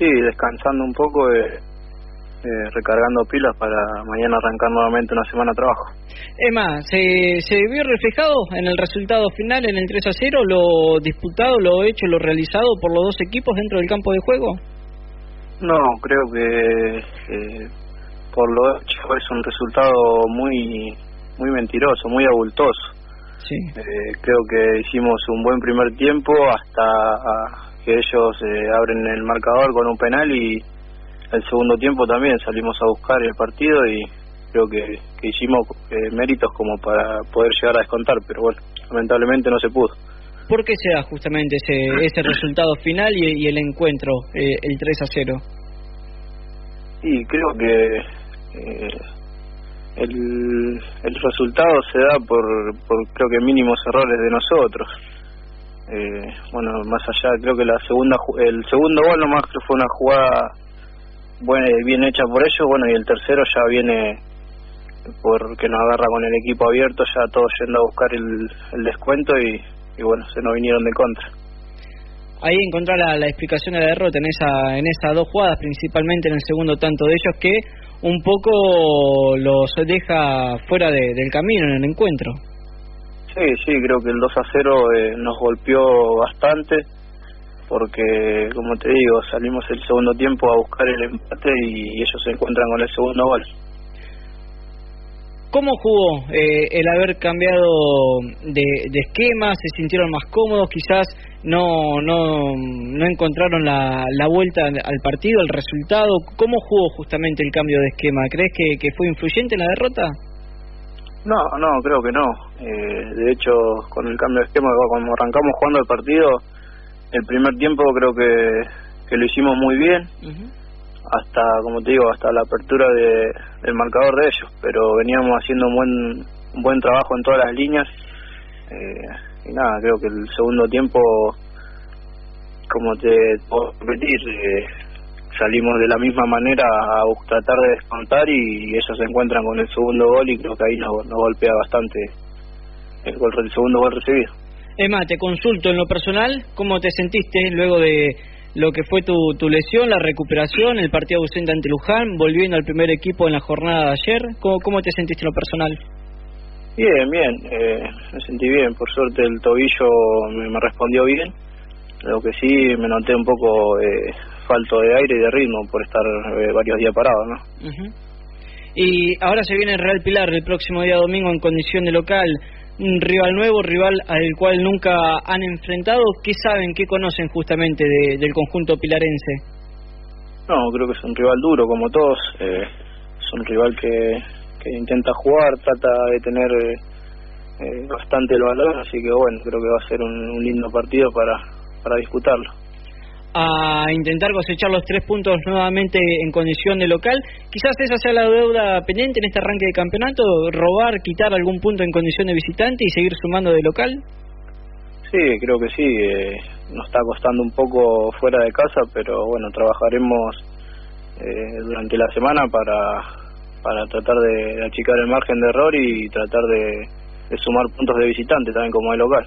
sí, descansando un poco, eh, eh, recargando pilas para mañana arrancar nuevamente una semana de trabajo. Emma, ¿se, ¿se vio reflejado en el resultado final, en el 3 a 0, lo disputado, lo hecho, lo realizado por los dos equipos dentro del campo de juego? No, creo que eh, por lo hecho es un resultado muy muy mentiroso, muy abultoso. Sí. Creo que hicimos un buen primer tiempo hasta que ellos eh, abren el marcador con un penal y el segundo tiempo también salimos a buscar el partido y creo que, que hicimos eh, méritos como para poder llegar a descontar, pero bueno, lamentablemente no se pudo. ¿Por qué se da justamente ese, ese resultado final y, y el encuentro, eh, el 3 a 0? Y creo que eh, el, el resultado se da por, por creo que mínimos errores de nosotros. Eh, bueno, más allá, creo que la segunda el segundo gol nomás fue una jugada buena, bien hecha por ellos, bueno, y el tercero ya viene porque nos agarra con el equipo abierto, ya todos yendo a buscar el, el descuento y, y bueno, se nos vinieron de contra. Ahí encontrar la, la explicación de la derrota en esa en esas dos jugadas, principalmente en el segundo tanto de ellos, que un poco los deja fuera de- del camino en el encuentro. Sí, sí, creo que el 2 a 0 eh, nos golpeó bastante porque, como te digo, salimos el segundo tiempo a buscar el empate y ellos se encuentran con el segundo gol. ¿Cómo jugó eh, el haber cambiado de, esquema? ¿Se sintieron más cómodos? Quizás no no, no encontraron la, la vuelta al partido, el resultado. ¿Cómo jugó justamente el cambio de esquema? ¿Crees que fue influyente en la derrota? No, no, creo que no. Eh, de hecho, con el cambio de esquema, cuando arrancamos jugando el partido, el primer tiempo creo que, que lo hicimos muy bien, hasta, como te digo, hasta la apertura de, del marcador de ellos, pero veníamos haciendo un buen, un buen trabajo en todas las líneas. Eh, y nada, creo que el segundo tiempo, como te puedo repetir, eh, salimos de la misma manera a tratar de descontar y ellos se encuentran con el segundo gol y creo que ahí nos, nos golpea bastante el, gol, el segundo gol recibido. Emma, te consulto en lo personal, ¿cómo te sentiste luego de lo que fue tu, tu lesión, la recuperación, el partido ausente ante Luján, volviendo al primer equipo en la jornada de ayer? ¿Cómo, cómo te sentiste en lo personal? Bien, bien, eh, me sentí bien, por suerte el tobillo me, me respondió bien, lo que sí me noté un poco eh, falto de aire y de ritmo por estar eh, varios días parado, ¿no? Ujú. Y ahora se viene el Real Pilar el próximo día domingo en condición de local. Un rival nuevo, rival al cual nunca han enfrentado. ¿Qué saben, qué conocen justamente de- del conjunto pilarense? No, creo que es un rival duro como todos, eh, es un rival que, que intenta jugar, trata de tener eh, bastante el valor, así que bueno, creo que va a ser un, un lindo partido para, para disputarlo. A intentar cosechar los tres puntos nuevamente en condición de local. Quizás esa sea la deuda pendiente en este arranque de campeonato, robar, quitar algún punto en condición de visitante y seguir sumando de local. Sí, creo que sí, eh, nos está costando un poco fuera de casa, pero bueno, trabajaremos eh, durante la semana para, para tratar de achicar el margen de error y tratar de, de sumar puntos de visitante también como de local.